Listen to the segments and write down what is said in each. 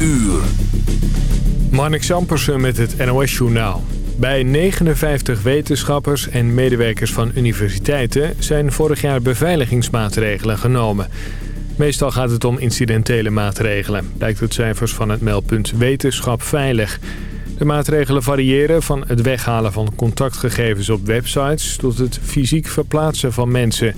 uur. Marnik Sampersen met het NOS-journaal. Bij 59 wetenschappers en medewerkers van universiteiten... zijn vorig jaar beveiligingsmaatregelen genomen. Meestal gaat het om incidentele maatregelen... blijkt uit cijfers van het meldpunt Wetenschap Veilig... De maatregelen variëren van het weghalen van contactgegevens op websites... tot het fysiek verplaatsen van mensen.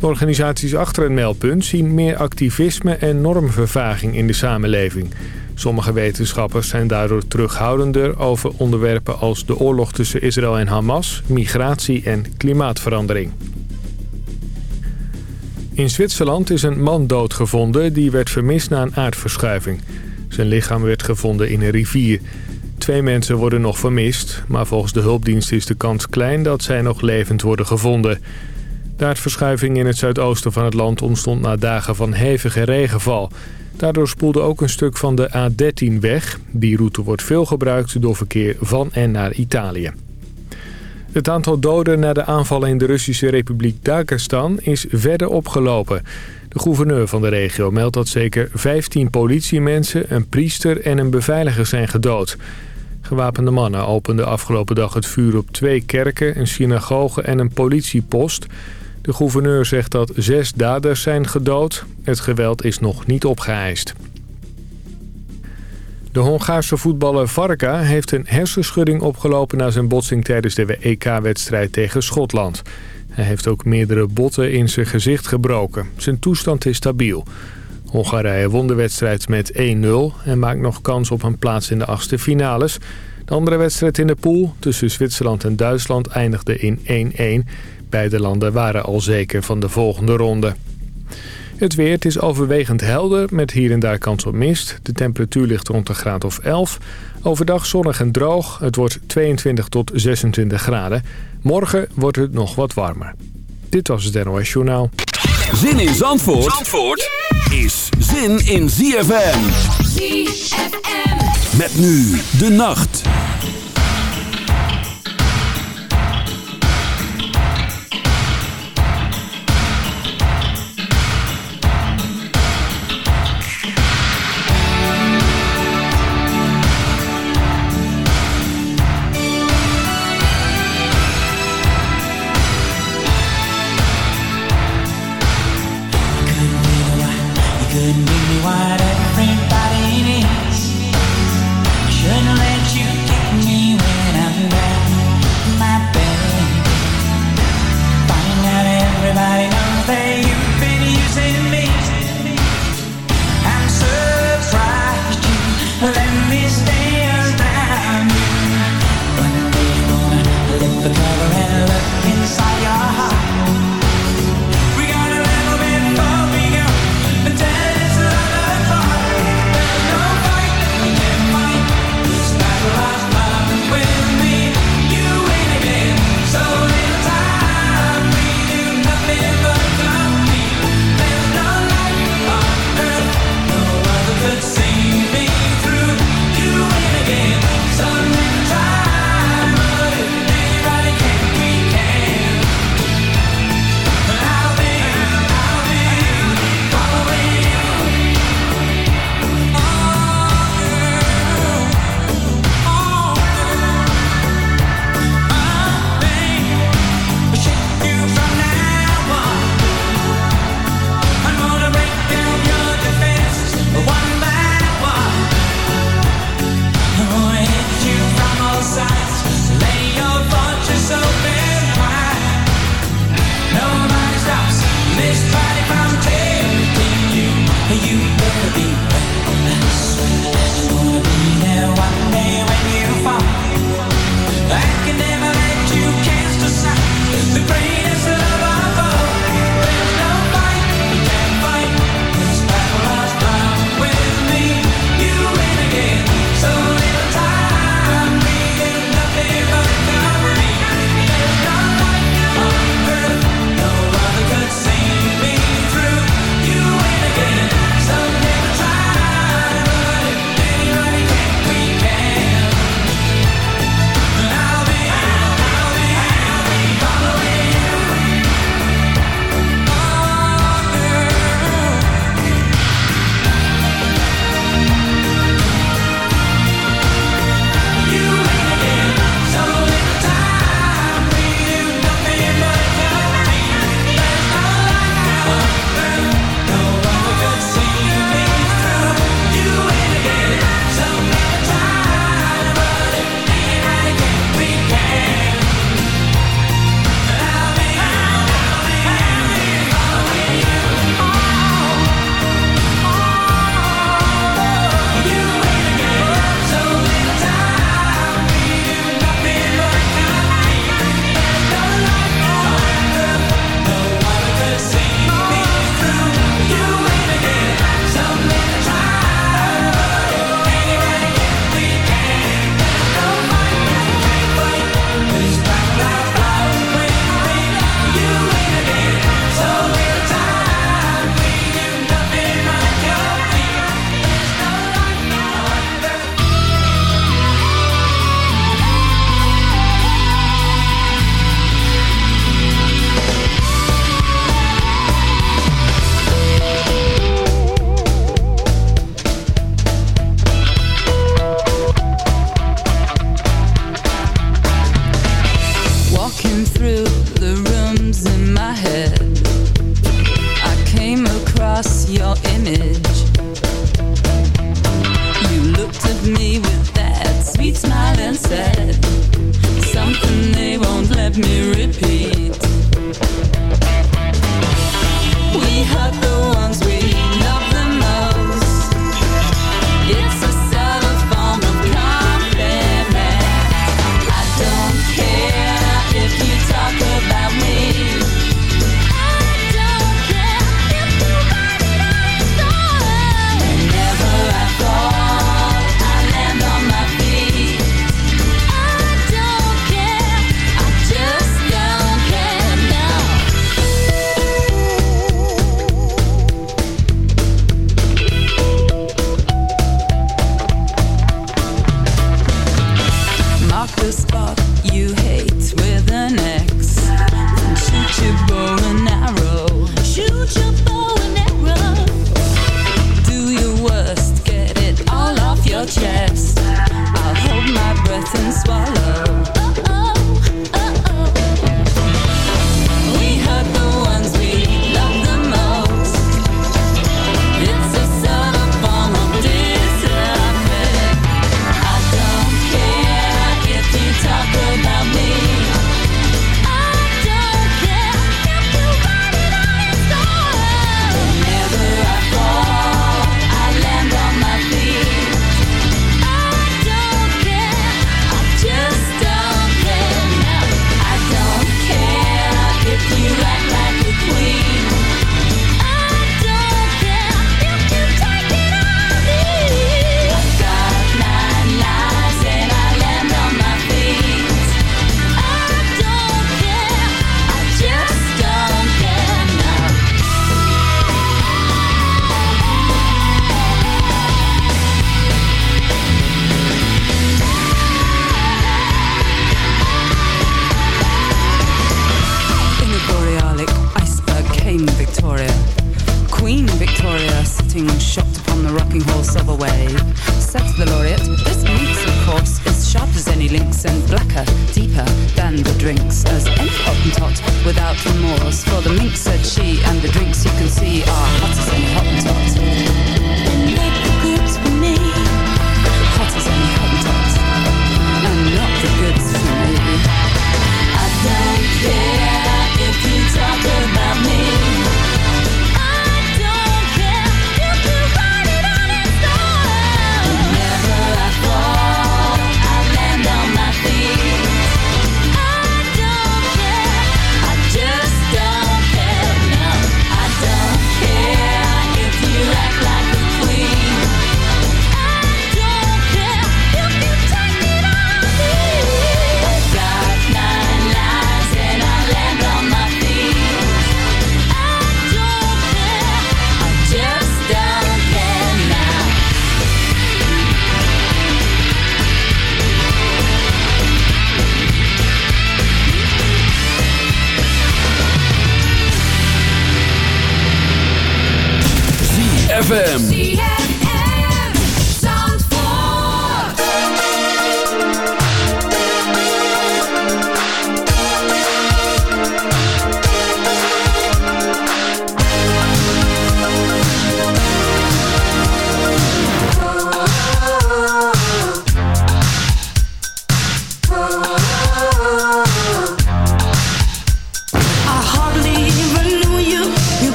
Organisaties achter het meldpunt zien meer activisme en normvervaging in de samenleving. Sommige wetenschappers zijn daardoor terughoudender over onderwerpen als de oorlog tussen Israël en Hamas, migratie en klimaatverandering. In Zwitserland is een man doodgevonden die werd vermist na een aardverschuiving. Zijn lichaam werd gevonden in een rivier. Twee mensen worden nog vermist, maar volgens de hulpdienst is de kans klein dat zij nog levend worden gevonden. Aardverschuiving in het zuidoosten van het land ontstond na dagen van hevige regenval. Daardoor spoelde ook een stuk van de A13 weg. Die route wordt veel gebruikt door verkeer van en naar Italië. Het aantal doden na de aanvallen in de Russische Republiek Dagestan is verder opgelopen. De gouverneur van de regio meldt dat zeker 15 politiemensen, een priester en een beveiliger zijn gedood. Gewapende mannen openden afgelopen dag het vuur op twee kerken, een synagoge en een politiepost. De gouverneur zegt dat zes daders zijn gedood. Het geweld is nog niet opgeëist. De Hongaarse voetballer Varka heeft een hersenschudding opgelopen... na zijn botsing tijdens de EK-wedstrijd tegen Schotland. Hij heeft ook meerdere botten in zijn gezicht gebroken. Zijn toestand is stabiel. Hongarije won de wedstrijd met 1-0 en maakt nog kans op een plaats in de achtste finales. De andere wedstrijd in de pool tussen Zwitserland en Duitsland eindigde in 1-1. Beide landen waren al zeker van de volgende ronde. Het weer, het is overwegend helder met hier en daar kans op mist. De temperatuur ligt rond een graad of 11. Overdag zonnig en droog. Het wordt 22 tot 26 graden. Morgen wordt het nog wat warmer. Dit was het NOS Journaal. Zin in Zandvoort, Zandvoort is zin in ZFM. ZFM. Met nu de nacht. To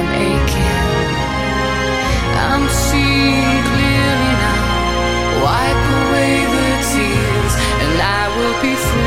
I'm aching. I'm seeing clearly now. Wipe away the tears, and I will be free.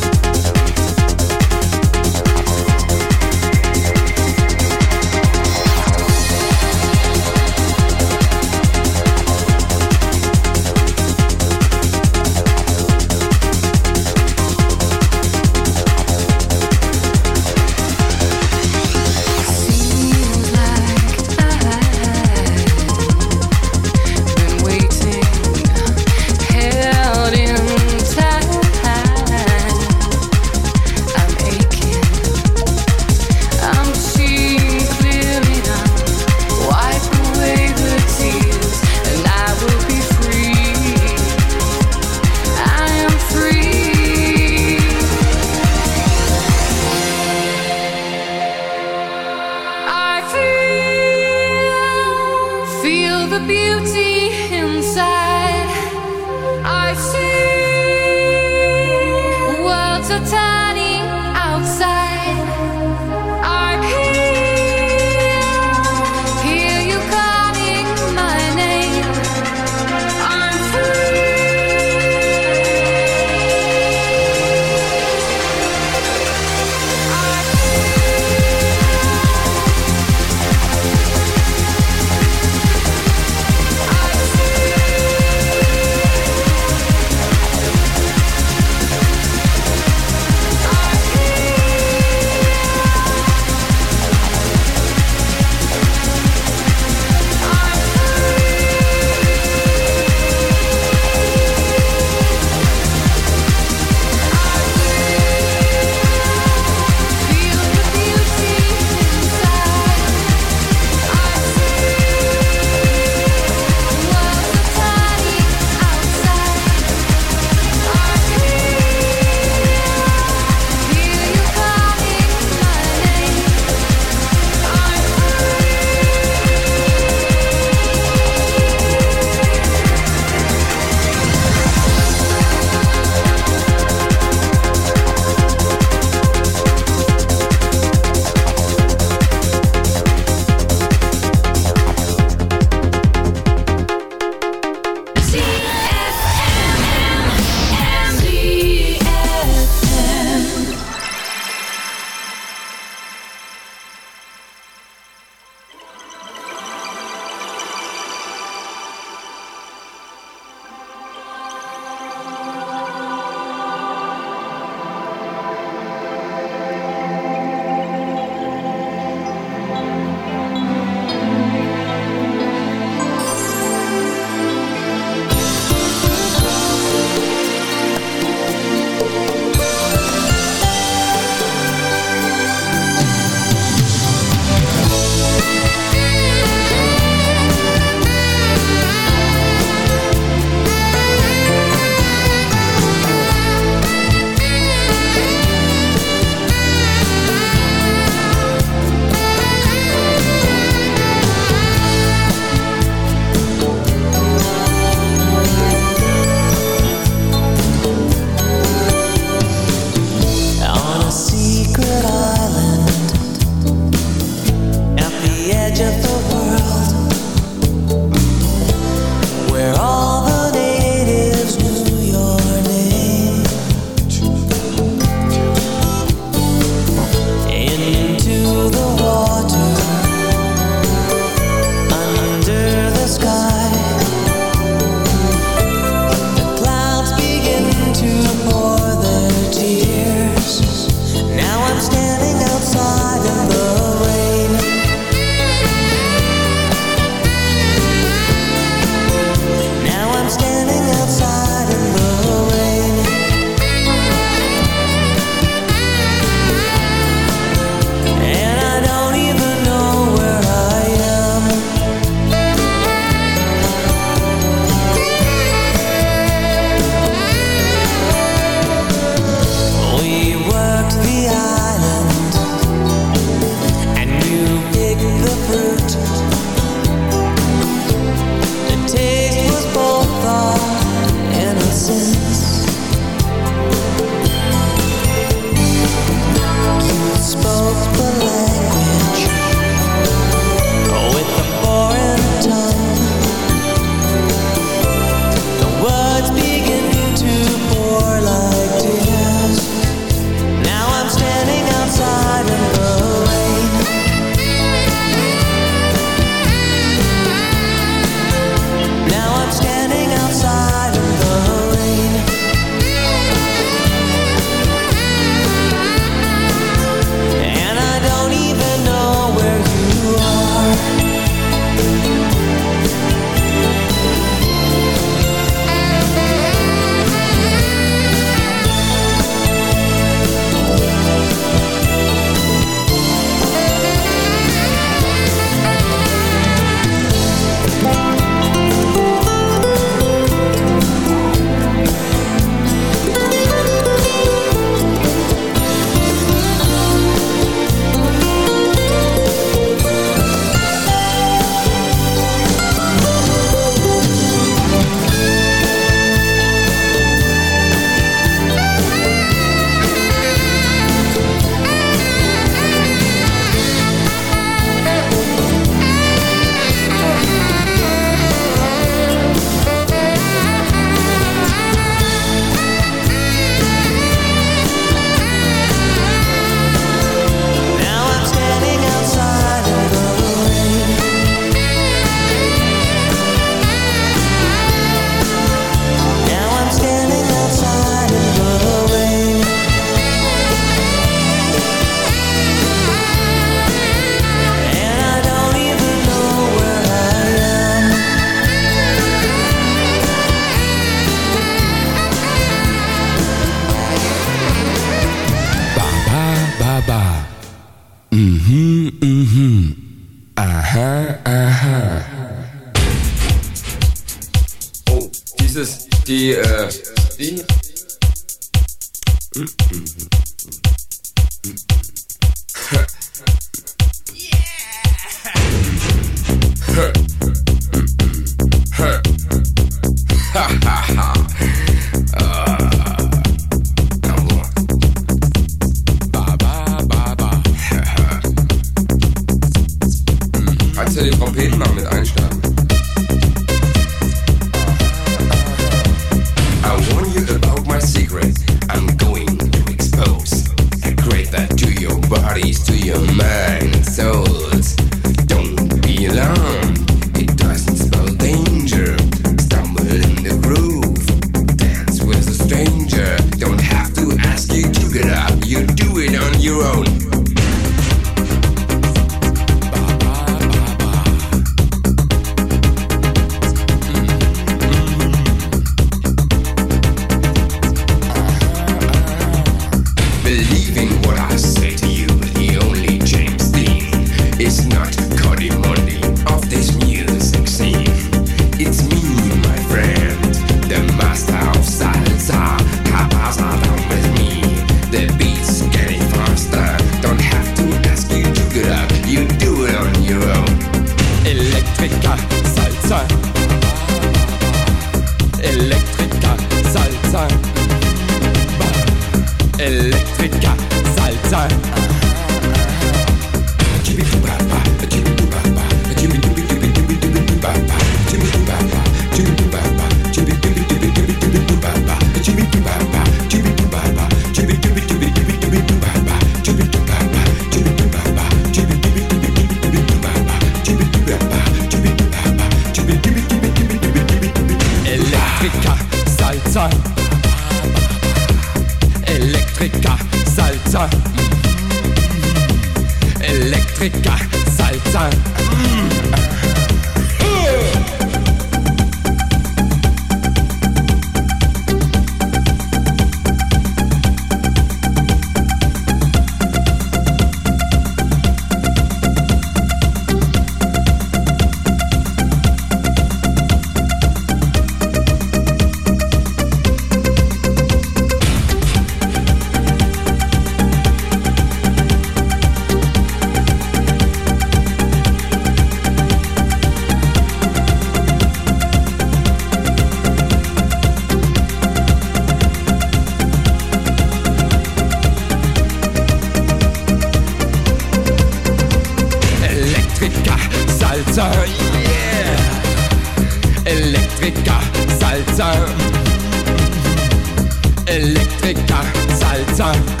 Elektriker, Salzer.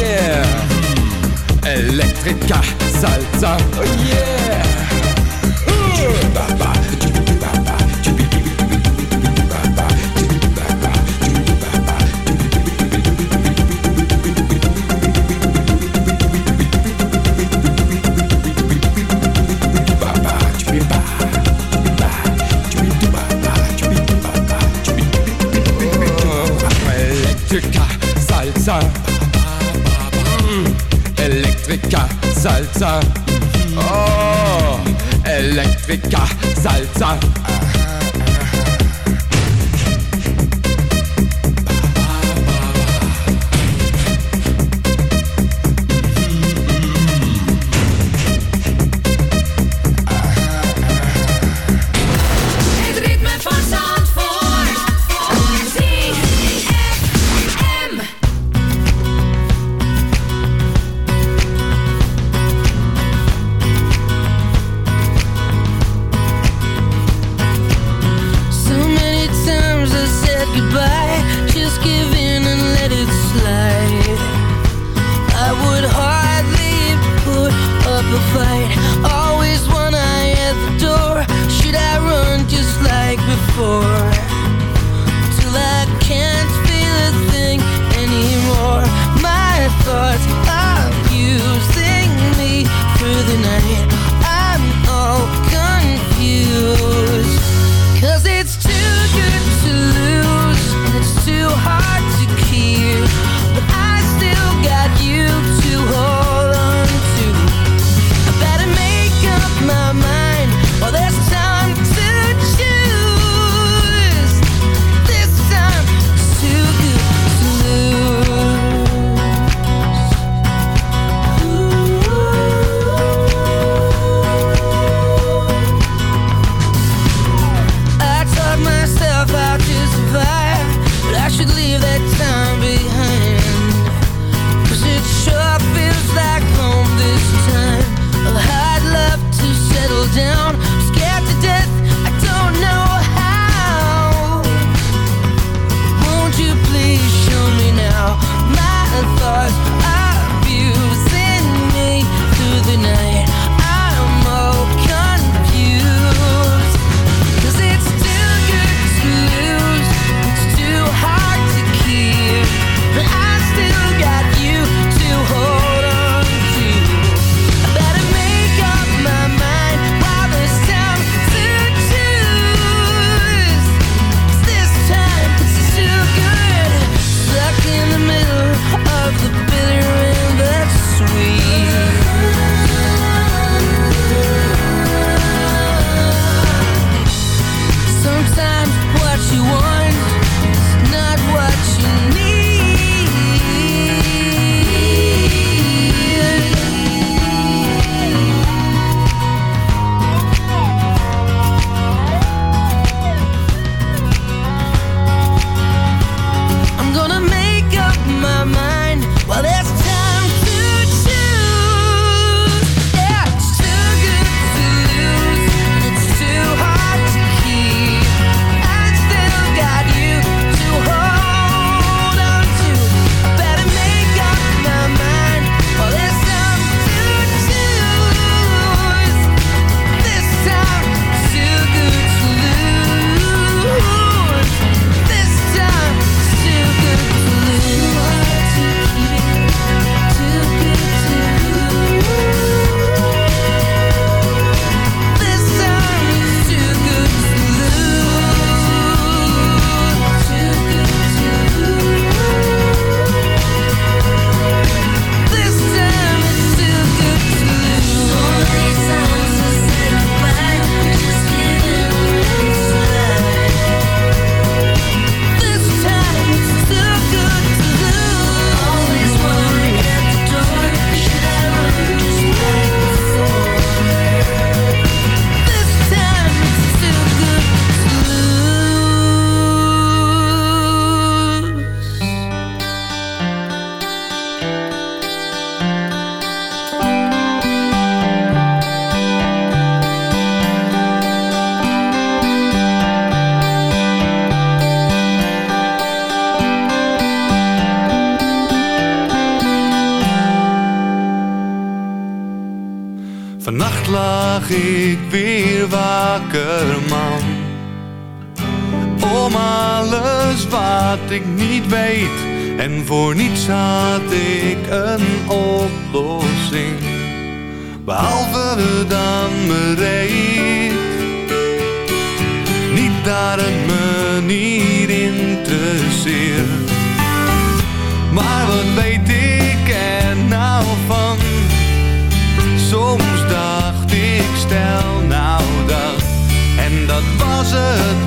Yeah. Electrica, Salsa, oh yeah. Baba, Elektriker, salsa. Oh, Elektriker, salsa. Was het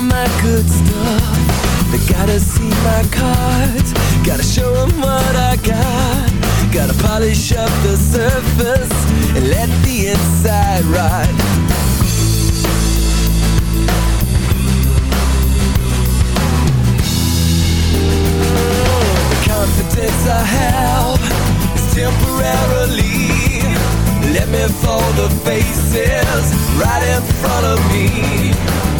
all my good stuff. They gotta see my cards. Gotta show them what I got. Gotta polish up the surface And let the inside rot The confidence I have Is temporarily. Let me fall the faces Right in front of me.